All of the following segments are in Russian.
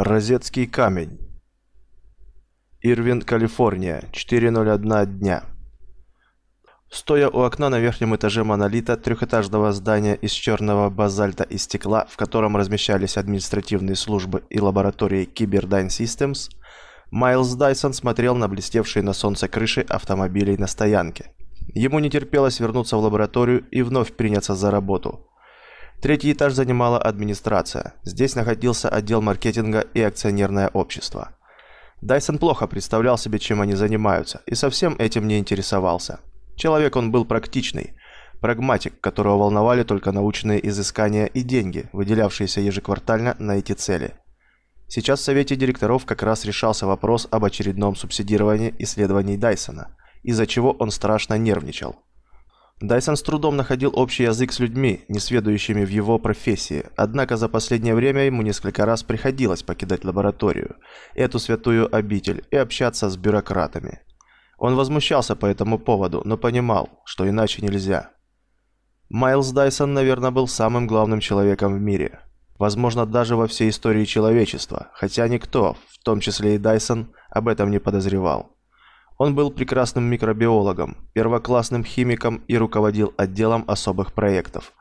Розетский камень. Ирвин, Калифорния, 4.01 дня. Стоя у окна на верхнем этаже монолита трехэтажного здания из черного базальта и стекла, в котором размещались административные службы и лаборатории Cyberdyne Systems, Майлз Дайсон смотрел на блестевшие на солнце крыши автомобилей на стоянке. Ему не терпелось вернуться в лабораторию и вновь приняться за работу. Третий этаж занимала администрация. Здесь находился отдел маркетинга и акционерное общество. Дайсон плохо представлял себе, чем они занимаются, и совсем этим не интересовался. Человек он был практичный, прагматик, которого волновали только научные изыскания и деньги, выделявшиеся ежеквартально на эти цели. Сейчас в совете директоров как раз решался вопрос об очередном субсидировании исследований Дайсона, из-за чего он страшно нервничал. Дайсон с трудом находил общий язык с людьми, не сведущими в его профессии, однако за последнее время ему несколько раз приходилось покидать лабораторию, эту святую обитель, и общаться с бюрократами. Он возмущался по этому поводу, но понимал, что иначе нельзя. Майлз Дайсон, наверное, был самым главным человеком в мире. Возможно, даже во всей истории человечества, хотя никто, в том числе и Дайсон, об этом не подозревал. Он был прекрасным микробиологом, первоклассным химиком и руководил отделом особых проектов.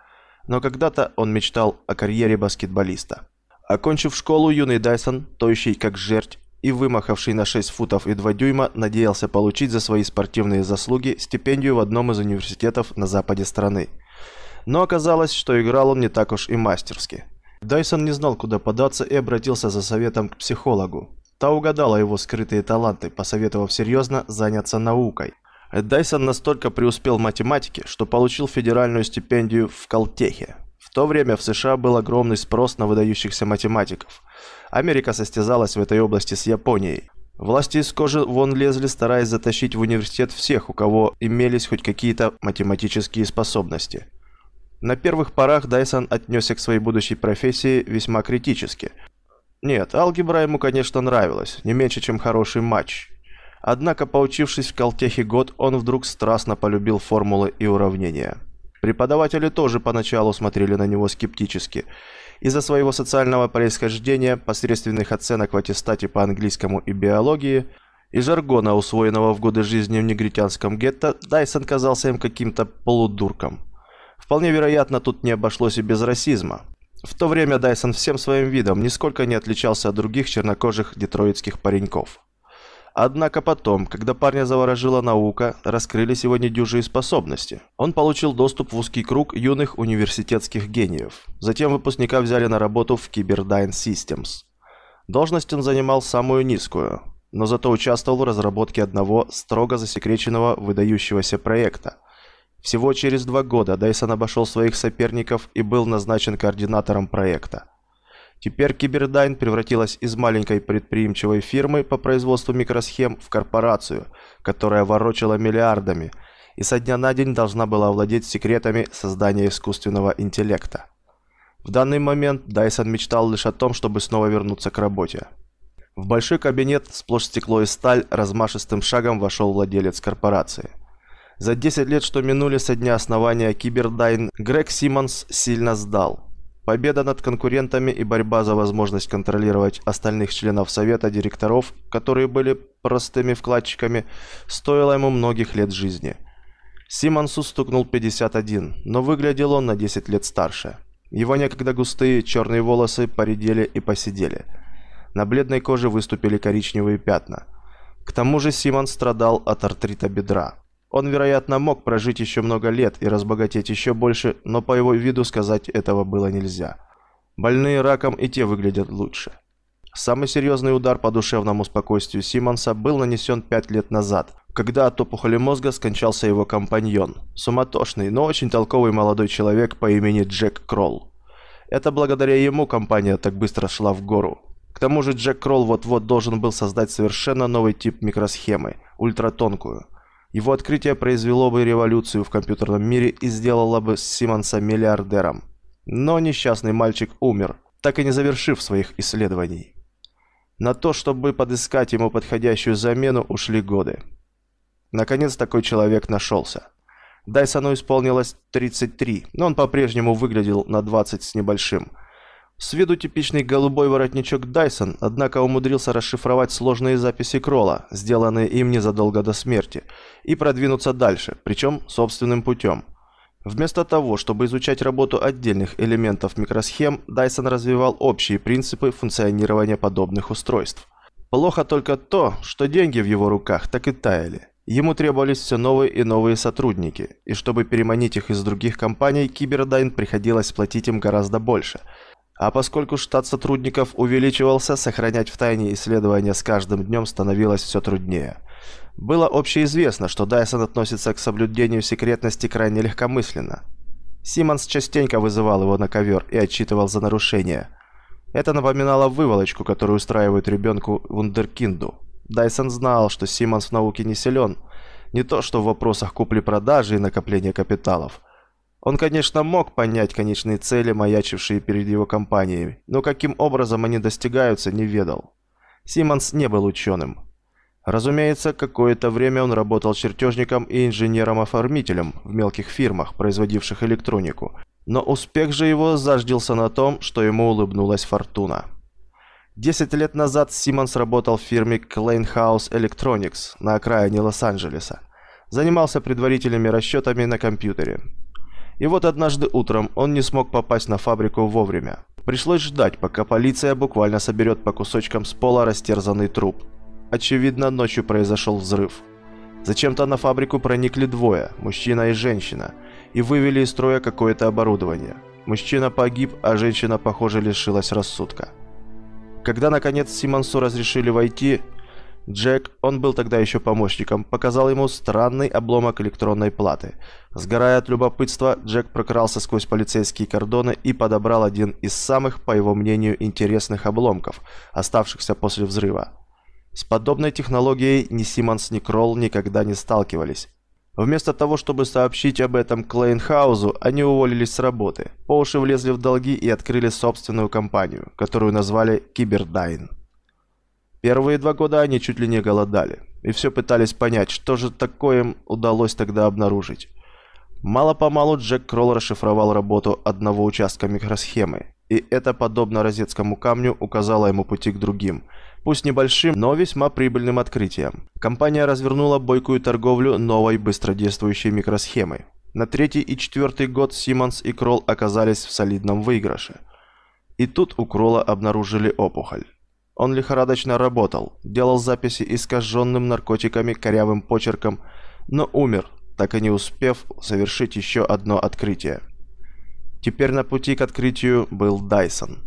Но когда-то он мечтал о карьере баскетболиста. Окончив школу, юный Дайсон, тощий как жерть и вымахавший на 6 футов и 2 дюйма, надеялся получить за свои спортивные заслуги стипендию в одном из университетов на западе страны. Но оказалось, что играл он не так уж и мастерски. Дайсон не знал, куда податься и обратился за советом к психологу. Та угадала его скрытые таланты, посоветовав серьезно заняться наукой. Дайсон настолько преуспел в математике, что получил федеральную стипендию в Калтехе. В то время в США был огромный спрос на выдающихся математиков. Америка состязалась в этой области с Японией. Власти из кожи вон лезли, стараясь затащить в университет всех, у кого имелись хоть какие-то математические способности. На первых порах Дайсон отнесся к своей будущей профессии весьма критически – нет, алгебра ему, конечно, нравилась, не меньше, чем хороший матч. Однако, поучившись в Колтехе год, он вдруг страстно полюбил формулы и уравнения. Преподаватели тоже поначалу смотрели на него скептически. Из-за своего социального происхождения, посредственных оценок в аттестате по английскому и биологии и жаргона, усвоенного в годы жизни в негритянском гетто, Дайсон казался им каким-то полудурком. Вполне вероятно, тут не обошлось и без расизма. В то время Дайсон всем своим видом нисколько не отличался от других чернокожих детройтских пареньков. Однако потом, когда парня заворожила наука, раскрылись его недюжие способности. Он получил доступ в узкий круг юных университетских гениев. Затем выпускника взяли на работу в Cyberdyne Systems. Должность он занимал самую низкую, но зато участвовал в разработке одного строго засекреченного выдающегося проекта – всего через два года Дайсон обошел своих соперников и был назначен координатором проекта. Теперь Кибердайн превратилась из маленькой предприимчивой фирмы по производству микросхем в корпорацию, которая ворочала миллиардами и со дня на день должна была владеть секретами создания искусственного интеллекта. В данный момент Дайсон мечтал лишь о том, чтобы снова вернуться к работе. В большой кабинет, сплошь стекло и сталь, размашистым шагом вошел владелец корпорации – за 10 лет, что минули со дня основания Кибердайн, Грег Симмонс сильно сдал. Победа над конкурентами и борьба за возможность контролировать остальных членов совета директоров, которые были простыми вкладчиками, стоила ему многих лет жизни. Симмонсу стукнул 51, но выглядел он на 10 лет старше. Его некогда густые черные волосы поредели и поседели. На бледной коже выступили коричневые пятна. К тому же Симон страдал от артрита бедра. Он, вероятно, мог прожить еще много лет и разбогатеть еще больше, но по его виду сказать этого было нельзя. Больные раком и те выглядят лучше. Самый серьезный удар по душевному спокойствию Симмонса был нанесен пять лет назад, когда от опухоли мозга скончался его компаньон, суматошный, но очень толковый молодой человек по имени Джек Кролл. Это благодаря ему компания так быстро шла в гору. К тому же Джек Кролл вот-вот должен был создать совершенно новый тип микросхемы, ультратонкую – его открытие произвело бы революцию в компьютерном мире и сделало бы Симмонса миллиардером. Но несчастный мальчик умер, так и не завершив своих исследований. На то, чтобы подыскать ему подходящую замену, ушли годы. Наконец такой человек нашелся. Дайсону исполнилось 33, но он по-прежнему выглядел на 20 с небольшим. С виду типичный голубой воротничок Дайсон, однако умудрился расшифровать сложные записи Кролла, сделанные им незадолго до смерти, и продвинуться дальше, причем собственным путем. Вместо того, чтобы изучать работу отдельных элементов микросхем, Дайсон развивал общие принципы функционирования подобных устройств. Плохо только то, что деньги в его руках так и таяли. Ему требовались все новые и новые сотрудники, и чтобы переманить их из других компаний, Кибердайн приходилось платить им гораздо больше – а поскольку штат сотрудников увеличивался, сохранять в тайне исследования с каждым днем становилось все труднее. Было общеизвестно, что Дайсон относится к соблюдению секретности крайне легкомысленно. Симмонс частенько вызывал его на ковер и отчитывал за нарушения. Это напоминало выволочку, которую устраивают ребенку вундеркинду. Дайсон знал, что Симмонс в науке не силен, не то что в вопросах купли-продажи и накопления капиталов – он, конечно, мог понять конечные цели, маячившие перед его компанией, но каким образом они достигаются, не ведал. Симмонс не был ученым. Разумеется, какое-то время он работал чертежником и инженером-оформителем в мелких фирмах, производивших электронику, но успех же его заждился на том, что ему улыбнулась фортуна. Десять лет назад Симмонс работал в фирме House Electronics на окраине Лос-Анджелеса. Занимался предварительными расчетами на компьютере. И вот однажды утром он не смог попасть на фабрику вовремя. Пришлось ждать, пока полиция буквально соберет по кусочкам с пола растерзанный труп. Очевидно, ночью произошел взрыв. Зачем-то на фабрику проникли двое, мужчина и женщина, и вывели из строя какое-то оборудование. Мужчина погиб, а женщина, похоже, лишилась рассудка. Когда, наконец, Симонсу разрешили войти, Джек, он был тогда еще помощником, показал ему странный обломок электронной платы. Сгорая от любопытства, Джек прокрался сквозь полицейские кордоны и подобрал один из самых, по его мнению, интересных обломков, оставшихся после взрыва. С подобной технологией ни Симмонс, ни Кролл никогда не сталкивались. Вместо того, чтобы сообщить об этом Клейнхаузу, они уволились с работы, по уши влезли в долги и открыли собственную компанию, которую назвали Кибердайн. Первые два года они чуть ли не голодали, и все пытались понять, что же такое им удалось тогда обнаружить. Мало-помалу Джек Кролл расшифровал работу одного участка микросхемы, и это, подобно розетскому камню, указало ему пути к другим, пусть небольшим, но весьма прибыльным открытиям. Компания развернула бойкую торговлю новой быстродействующей микросхемой. На третий и четвертый год Симмонс и Кролл оказались в солидном выигрыше. И тут у Кролла обнаружили опухоль. Он лихорадочно работал, делал записи искаженным наркотиками корявым почерком, но умер, так и не успев совершить еще одно открытие. Теперь на пути к открытию был Дайсон.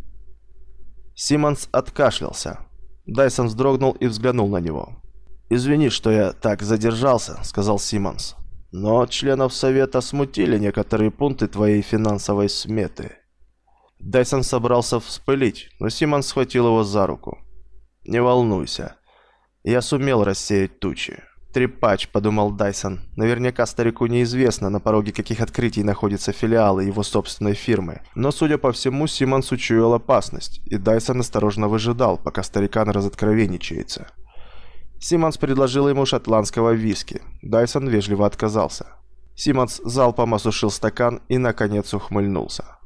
Симмонс откашлялся. Дайсон вздрогнул и взглянул на него. «Извини, что я так задержался», — сказал Симмонс. «Но членов совета смутили некоторые пункты твоей финансовой сметы». Дайсон собрался вспылить, но Симон схватил его за руку. «Не волнуйся. Я сумел рассеять тучи». «Трепач», — подумал Дайсон. «Наверняка старику неизвестно, на пороге каких открытий находятся филиалы его собственной фирмы. Но, судя по всему, Симонс учуял опасность, и Дайсон осторожно выжидал, пока старикан разоткровенничается». Симмонс предложил ему шотландского виски. Дайсон вежливо отказался. Симмонс залпом осушил стакан и, наконец, ухмыльнулся.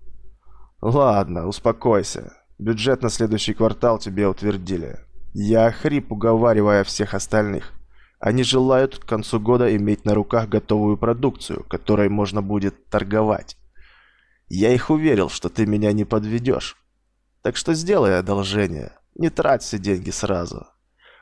«Ладно, успокойся. Бюджет на следующий квартал тебе утвердили. Я хрип, уговаривая всех остальных. Они желают к концу года иметь на руках готовую продукцию, которой можно будет торговать. Я их уверил, что ты меня не подведешь. Так что сделай одолжение. Не трать все деньги сразу».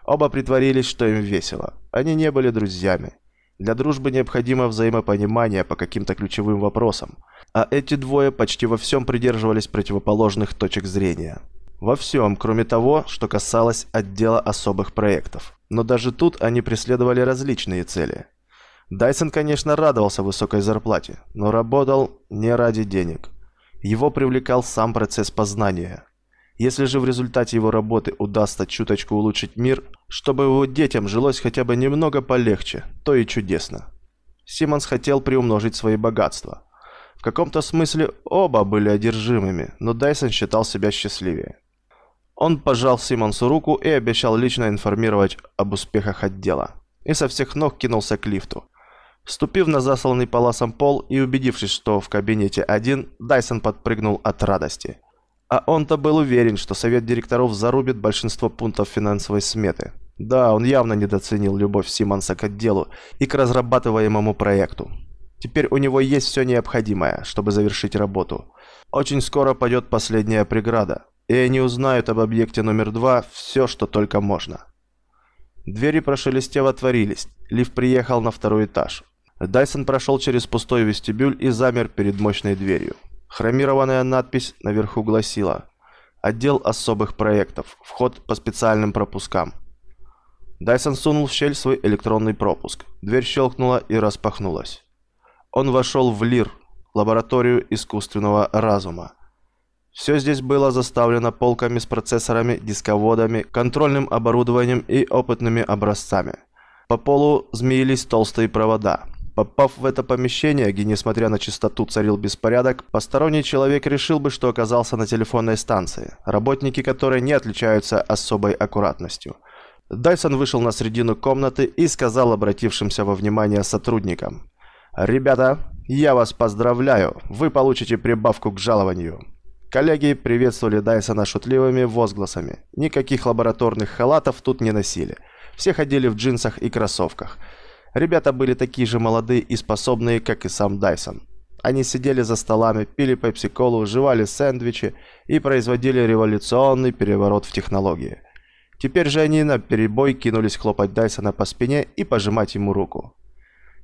Оба притворились, что им весело. Они не были друзьями. Для дружбы необходимо взаимопонимание по каким-то ключевым вопросам, а эти двое почти во всем придерживались противоположных точек зрения. Во всем, кроме того, что касалось отдела особых проектов. Но даже тут они преследовали различные цели. Дайсон, конечно, радовался высокой зарплате, но работал не ради денег. Его привлекал сам процесс познания – если же в результате его работы удастся чуточку улучшить мир, чтобы его детям жилось хотя бы немного полегче, то и чудесно. Симмонс хотел приумножить свои богатства. В каком-то смысле оба были одержимыми, но Дайсон считал себя счастливее. Он пожал Симмонсу руку и обещал лично информировать об успехах отдела. И со всех ног кинулся к лифту. Вступив на засланный паласом пол и убедившись, что в кабинете один, Дайсон подпрыгнул от радости – А он-то был уверен, что совет директоров зарубит большинство пунктов финансовой сметы. Да, он явно недооценил любовь Симмонса к отделу и к разрабатываемому проекту. Теперь у него есть все необходимое, чтобы завершить работу. Очень скоро пойдет последняя преграда, и они узнают об объекте номер два все, что только можно. Двери прошелестево отворились, лифт приехал на второй этаж. Дайсон прошел через пустой вестибюль и замер перед мощной дверью. Хромированная надпись наверху гласила «Отдел особых проектов. Вход по специальным пропускам». Дайсон сунул в щель свой электронный пропуск. Дверь щелкнула и распахнулась. Он вошел в ЛИР, лабораторию искусственного разума. Все здесь было заставлено полками с процессорами, дисководами, контрольным оборудованием и опытными образцами. По полу змеились толстые провода. Попав в это помещение, где, несмотря на чистоту, царил беспорядок, посторонний человек решил бы, что оказался на телефонной станции, работники которой не отличаются особой аккуратностью – Дайсон вышел на середину комнаты и сказал обратившимся во внимание сотрудникам. «Ребята, я вас поздравляю, вы получите прибавку к жалованию». Коллеги приветствовали Дайсона шутливыми возгласами. Никаких лабораторных халатов тут не носили. Все ходили в джинсах и кроссовках. Ребята были такие же молодые и способные, как и сам Дайсон. Они сидели за столами, пили пепси-колу, жевали сэндвичи и производили революционный переворот в технологии – Теперь же они на перебой кинулись хлопать Дайсона по спине и пожимать ему руку.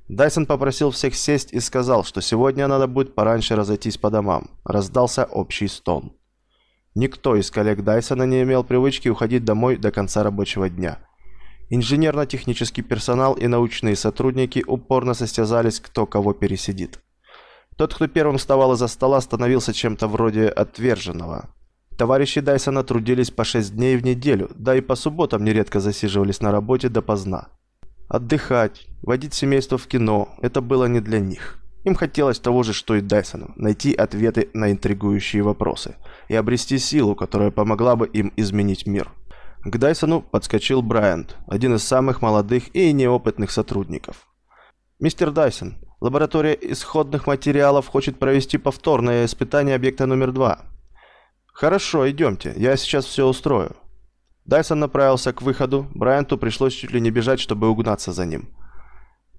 Дайсон попросил всех сесть и сказал, что сегодня надо будет пораньше разойтись по домам. Раздался общий стон. Никто из коллег Дайсона не имел привычки уходить домой до конца рабочего дня. Инженерно-технический персонал и научные сотрудники упорно состязались, кто кого пересидит. Тот, кто первым вставал из-за стола, становился чем-то вроде отверженного. Товарищи Дайсона трудились по 6 дней в неделю, да и по субботам нередко засиживались на работе допоздна. Отдыхать, водить семейство в кино – это было не для них. Им хотелось того же, что и Дайсону – найти ответы на интригующие вопросы и обрести силу, которая помогла бы им изменить мир. К Дайсону подскочил Брайант, один из самых молодых и неопытных сотрудников. «Мистер Дайсон, лаборатория исходных материалов хочет провести повторное испытание объекта номер два. «Хорошо, идемте, я сейчас все устрою». Дайсон направился к выходу, Брайанту пришлось чуть ли не бежать, чтобы угнаться за ним.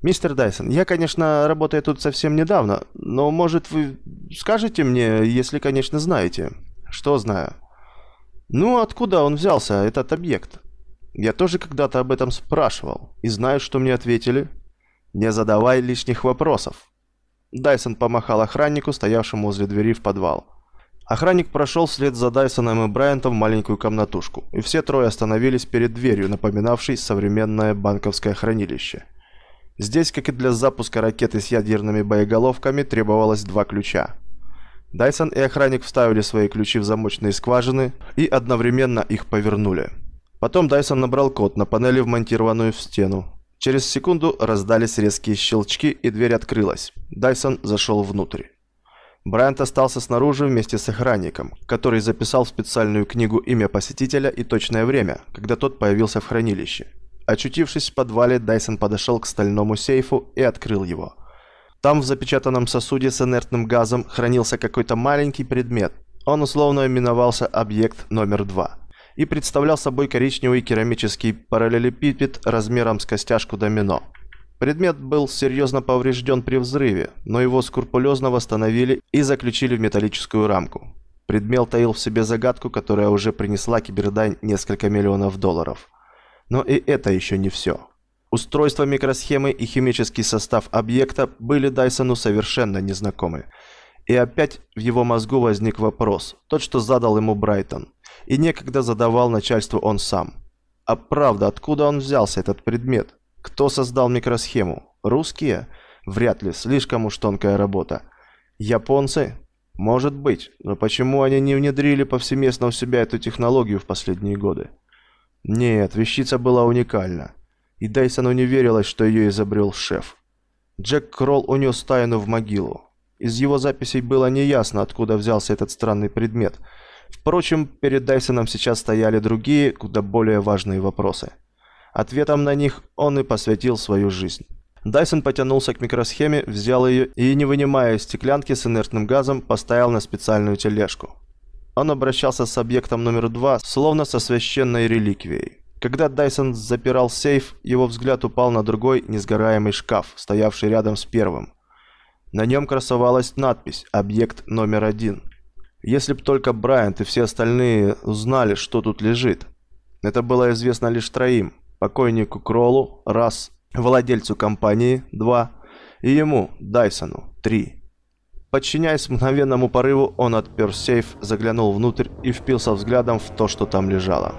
«Мистер Дайсон, я, конечно, работаю тут совсем недавно, но, может, вы скажете мне, если, конечно, знаете?» «Что знаю?» «Ну, откуда он взялся, этот объект?» «Я тоже когда-то об этом спрашивал, и знаю, что мне ответили. Не задавай лишних вопросов». Дайсон помахал охраннику, стоявшему возле двери в подвал. Охранник прошел вслед за Дайсоном и Брайантом в маленькую комнатушку, и все трое остановились перед дверью, напоминавшей современное банковское хранилище. Здесь, как и для запуска ракеты с ядерными боеголовками, требовалось два ключа. Дайсон и охранник вставили свои ключи в замочные скважины и одновременно их повернули. Потом Дайсон набрал код на панели, вмонтированную в стену. Через секунду раздались резкие щелчки, и дверь открылась. Дайсон зашел внутрь. Брайант остался снаружи вместе с охранником, который записал в специальную книгу имя посетителя и точное время, когда тот появился в хранилище. Очутившись в подвале, Дайсон подошел к стальному сейфу и открыл его. Там в запечатанном сосуде с инертным газом хранился какой-то маленький предмет. Он условно именовался объект номер два и представлял собой коричневый керамический параллелепипед размером с костяшку домино. Предмет был серьезно поврежден при взрыве, но его скрупулезно восстановили и заключили в металлическую рамку. Предмет таил в себе загадку, которая уже принесла Кибердайн несколько миллионов долларов. Но и это еще не все. Устройство микросхемы и химический состав объекта были Дайсону совершенно незнакомы. И опять в его мозгу возник вопрос, тот, что задал ему Брайтон. И некогда задавал начальству он сам. А правда, откуда он взялся, этот предмет? Кто создал микросхему? Русские? Вряд ли, слишком уж тонкая работа. Японцы? Может быть, но почему они не внедрили повсеместно у себя эту технологию в последние годы? Нет, вещица была уникальна. И Дайсону не верилось, что ее изобрел шеф. Джек Кролл унес тайну в могилу. Из его записей было неясно, откуда взялся этот странный предмет. Впрочем, перед Дайсоном сейчас стояли другие, куда более важные вопросы – Ответом на них он и посвятил свою жизнь. Дайсон потянулся к микросхеме, взял ее и, не вынимая из стеклянки с инертным газом, поставил на специальную тележку. Он обращался с объектом номер два, словно со священной реликвией. Когда Дайсон запирал сейф, его взгляд упал на другой несгораемый шкаф, стоявший рядом с первым. На нем красовалась надпись «Объект номер один». Если б только Брайант и все остальные узнали, что тут лежит. Это было известно лишь троим. Покойнику Кроллу, раз, владельцу компании, два, и ему, Дайсону, три. Подчиняясь мгновенному порыву, он отпер сейф, заглянул внутрь и впился взглядом в то, что там лежало.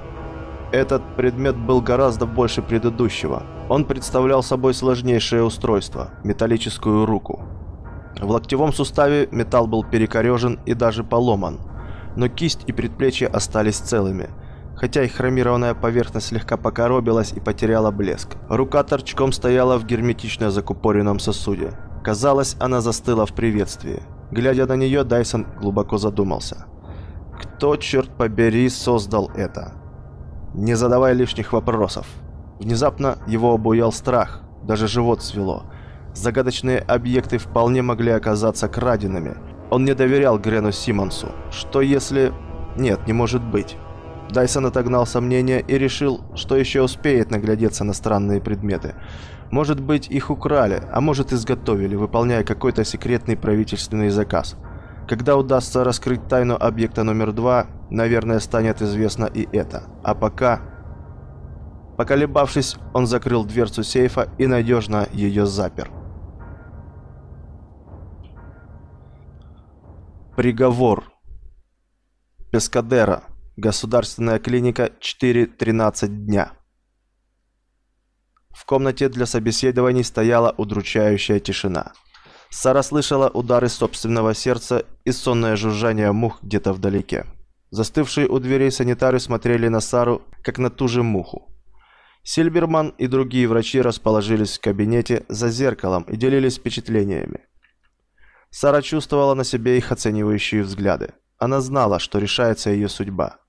Этот предмет был гораздо больше предыдущего. Он представлял собой сложнейшее устройство – металлическую руку. В локтевом суставе металл был перекорежен и даже поломан, но кисть и предплечье остались целыми, хотя их хромированная поверхность слегка покоробилась и потеряла блеск. Рука торчком стояла в герметично закупоренном сосуде. Казалось, она застыла в приветствии. Глядя на нее, Дайсон глубоко задумался. Кто, черт побери, создал это? Не задавая лишних вопросов. Внезапно его обуял страх, даже живот свело – Загадочные объекты вполне могли оказаться краденными. Он не доверял Грену Симмонсу. Что если... Нет, не может быть. Дайсон отогнал сомнения и решил, что еще успеет наглядеться на странные предметы. Может быть, их украли, а может изготовили, выполняя какой-то секретный правительственный заказ. Когда удастся раскрыть тайну объекта номер два, наверное, станет известно и это. А пока... Поколебавшись, он закрыл дверцу сейфа и надежно ее запер. Приговор. Пескадера. Государственная клиника. 4-13 дня. В комнате для собеседований стояла удручающая тишина. Сара слышала удары собственного сердца и сонное жужжание мух где-то вдалеке. Застывшие у дверей санитары смотрели на Сару, как на ту же муху. Сильберман и другие врачи расположились в кабинете за зеркалом и делились впечатлениями. Сара чувствовала на себе их оценивающие взгляды. Она знала, что решается ее судьба.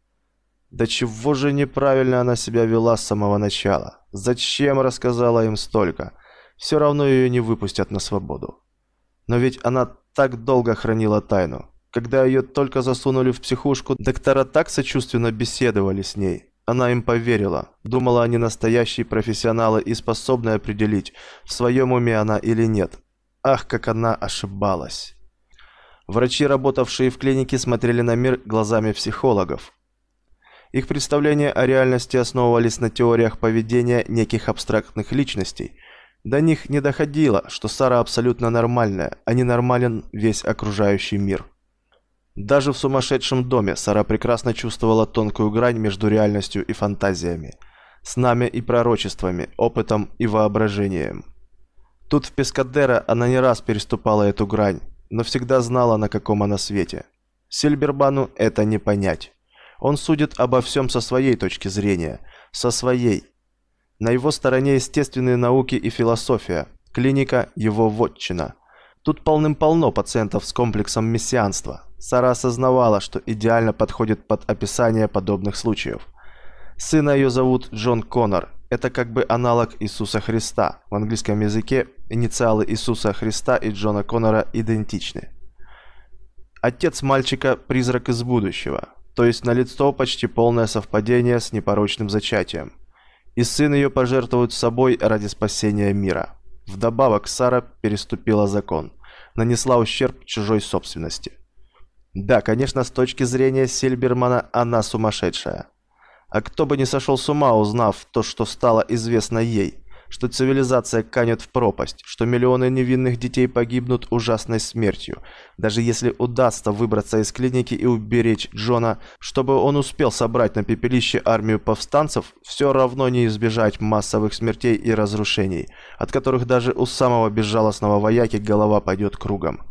Да чего же неправильно она себя вела с самого начала? Зачем рассказала им столько? Все равно ее не выпустят на свободу. Но ведь она так долго хранила тайну. Когда ее только засунули в психушку, доктора так сочувственно беседовали с ней. Она им поверила. Думала, они настоящие профессионалы и способны определить, в своем уме она или нет. Ах, как она ошибалась. Врачи, работавшие в клинике, смотрели на мир глазами психологов. Их представления о реальности основывались на теориях поведения неких абстрактных личностей. До них не доходило, что Сара абсолютно нормальная, а не нормален весь окружающий мир. Даже в сумасшедшем доме Сара прекрасно чувствовала тонкую грань между реальностью и фантазиями, снами и пророчествами, опытом и воображением. Тут в Пескадера она не раз переступала эту грань, но всегда знала, на каком она свете. Сильбербану это не понять. Он судит обо всем со своей точки зрения, со своей. На его стороне естественные науки и философия, клиника – его вотчина. Тут полным-полно пациентов с комплексом мессианства. Сара осознавала, что идеально подходит под описание подобных случаев. Сына ее зовут Джон Коннор, это как бы аналог Иисуса Христа. В английском языке инициалы Иисуса Христа и Джона Коннора идентичны. Отец мальчика – призрак из будущего, то есть налицо почти полное совпадение с непорочным зачатием. И сын ее пожертвует собой ради спасения мира. Вдобавок Сара переступила закон, нанесла ущерб чужой собственности. Да, конечно, с точки зрения Сильбермана она сумасшедшая. А кто бы не сошел с ума, узнав то, что стало известно ей, что цивилизация канет в пропасть, что миллионы невинных детей погибнут ужасной смертью. Даже если удастся выбраться из клиники и уберечь Джона, чтобы он успел собрать на пепелище армию повстанцев, все равно не избежать массовых смертей и разрушений, от которых даже у самого безжалостного вояки голова пойдет кругом.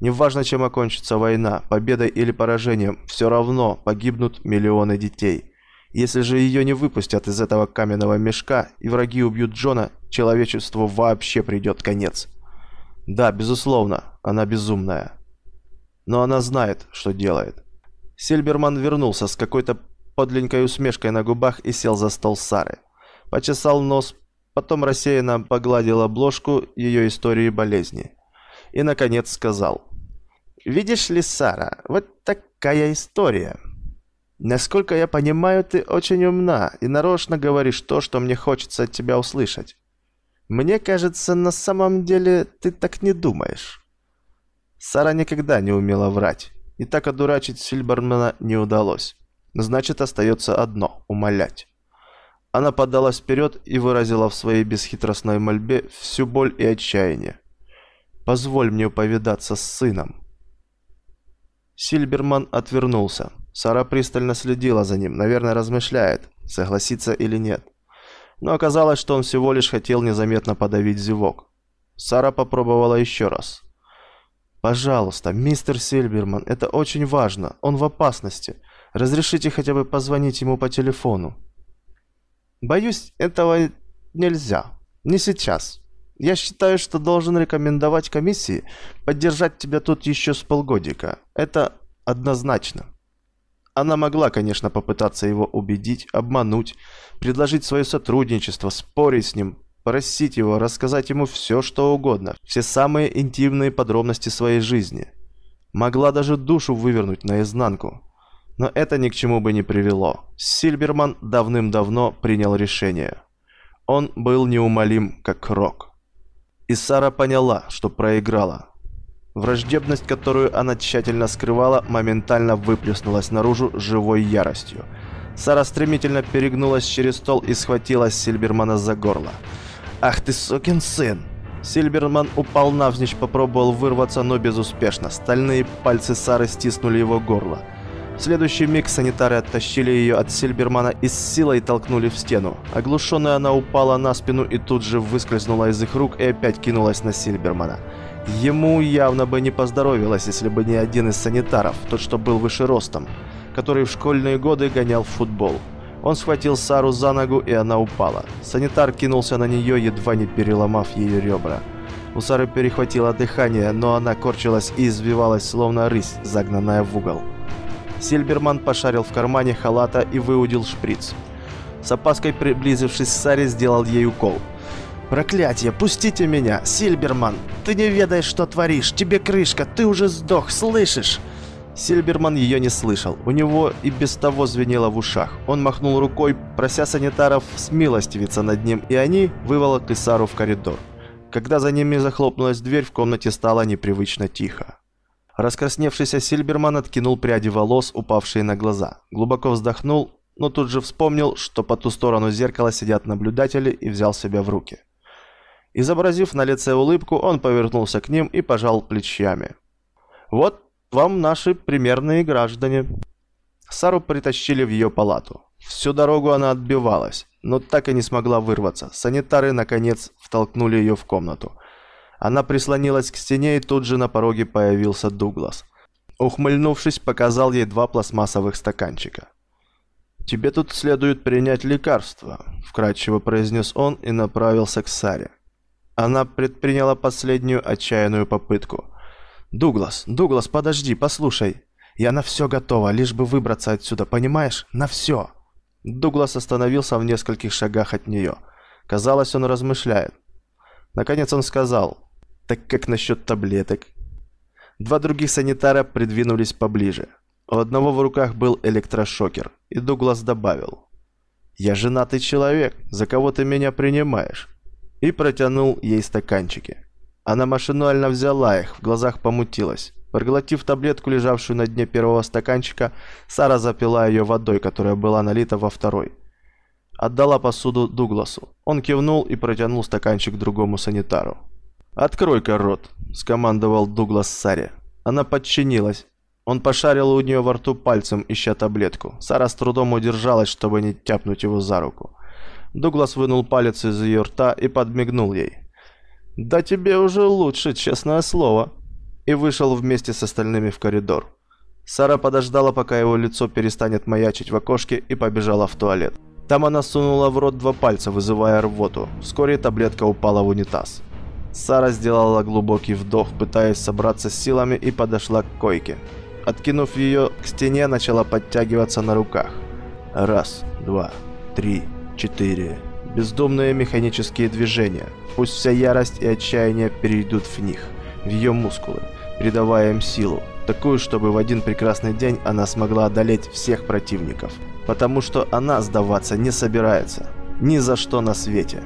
Неважно, чем окончится война, победой или поражением, все равно погибнут миллионы детей. Если же ее не выпустят из этого каменного мешка, и враги убьют Джона, человечеству вообще придет конец. Да, безусловно, она безумная. Но она знает, что делает. Сильберман вернулся с какой-то подленькой усмешкой на губах и сел за стол Сары. Почесал нос, потом рассеянно погладил обложку ее истории болезни. И, наконец, сказал. Видишь ли, Сара, вот такая история. Насколько я понимаю, ты очень умна и нарочно говоришь то, что мне хочется от тебя услышать. Мне кажется, на самом деле ты так не думаешь. Сара никогда не умела врать, и так одурачить Сильбермана не удалось. Значит, остается одно – умолять. Она подалась вперед и выразила в своей бесхитростной мольбе всю боль и отчаяние. «Позволь мне повидаться с сыном». Сильберман отвернулся. Сара пристально следила за ним, наверное, размышляет, согласиться или нет. Но оказалось, что он всего лишь хотел незаметно подавить зевок. Сара попробовала еще раз. «Пожалуйста, мистер Сильберман, это очень важно. Он в опасности. Разрешите хотя бы позвонить ему по телефону». «Боюсь, этого нельзя. Не сейчас. Я считаю, что должен рекомендовать комиссии поддержать тебя тут еще с полгодика. Это однозначно». Она могла, конечно, попытаться его убедить, обмануть, предложить свое сотрудничество, спорить с ним, просить его, рассказать ему все, что угодно, все самые интимные подробности своей жизни. Могла даже душу вывернуть наизнанку. Но это ни к чему бы не привело. Сильберман давным-давно принял решение. Он был неумолим, как Рок. И Сара поняла, что проиграла. Враждебность, которую она тщательно скрывала, моментально выплеснулась наружу живой яростью. Сара стремительно перегнулась через стол и схватила Сильбермана за горло. «Ах ты сукин сын!» Сильберман упал навзничь, попробовал вырваться, но безуспешно. Стальные пальцы Сары стиснули его горло. В следующий миг санитары оттащили ее от Сильбермана и с силой толкнули в стену. Оглушенная она упала на спину и тут же выскользнула из их рук и опять кинулась на Сильбермана. Ему явно бы не поздоровилось, если бы не один из санитаров, тот, что был выше ростом, который в школьные годы гонял в футбол. Он схватил Сару за ногу, и она упала. Санитар кинулся на нее, едва не переломав ее ребра. У Сары перехватило дыхание, но она корчилась и извивалась, словно рысь, загнанная в угол. Сильберман пошарил в кармане халата и выудил шприц. С опаской приблизившись к Саре, сделал ей укол – «Проклятие! Пустите меня! Сильберман! Ты не ведаешь, что творишь! Тебе крышка! Ты уже сдох! Слышишь?» Сильберман ее не слышал. У него и без того звенело в ушах. Он махнул рукой, прося санитаров смилостивиться над ним, и они выволокли Сару в коридор. Когда за ними захлопнулась дверь, в комнате стало непривычно тихо. Раскрасневшийся Сильберман откинул пряди волос, упавшие на глаза. Глубоко вздохнул, но тут же вспомнил, что по ту сторону зеркала сидят наблюдатели и взял себя в руки. Изобразив на лице улыбку, он повернулся к ним и пожал плечами. «Вот вам наши примерные граждане». Сару притащили в ее палату. Всю дорогу она отбивалась, но так и не смогла вырваться. Санитары, наконец, втолкнули ее в комнату. Она прислонилась к стене, и тут же на пороге появился Дуглас. Ухмыльнувшись, показал ей два пластмассовых стаканчика. «Тебе тут следует принять лекарство», – вкратчиво произнес он и направился к Саре. Она предприняла последнюю отчаянную попытку. «Дуглас, Дуглас, подожди, послушай. Я на все готова, лишь бы выбраться отсюда, понимаешь? На все!» Дуглас остановился в нескольких шагах от нее. Казалось, он размышляет. Наконец он сказал, «Так как насчет таблеток?» Два других санитара придвинулись поближе. У одного в руках был электрошокер, и Дуглас добавил, «Я женатый человек, за кого ты меня принимаешь?» И протянул ей стаканчики. Она машинально взяла их, в глазах помутилась. Проглотив таблетку, лежавшую на дне первого стаканчика, Сара запила ее водой, которая была налита во второй. Отдала посуду Дугласу. Он кивнул и протянул стаканчик другому санитару. «Открой-ка рот», – скомандовал Дуглас Саре. Она подчинилась. Он пошарил у нее во рту пальцем, ища таблетку. Сара с трудом удержалась, чтобы не тяпнуть его за руку. Дуглас вынул палец из ее рта и подмигнул ей. «Да тебе уже лучше, честное слово!» И вышел вместе с остальными в коридор. Сара подождала, пока его лицо перестанет маячить в окошке, и побежала в туалет. Там она сунула в рот два пальца, вызывая рвоту. Вскоре таблетка упала в унитаз. Сара сделала глубокий вдох, пытаясь собраться с силами, и подошла к койке. Откинув ее к стене, начала подтягиваться на руках. Раз, два, три, Четыре. Бездумные механические движения. Пусть вся ярость и отчаяние перейдут в них, в ее мускулы, придавая им силу. Такую, чтобы в один прекрасный день она смогла одолеть всех противников. Потому что она сдаваться не собирается. Ни за что на свете.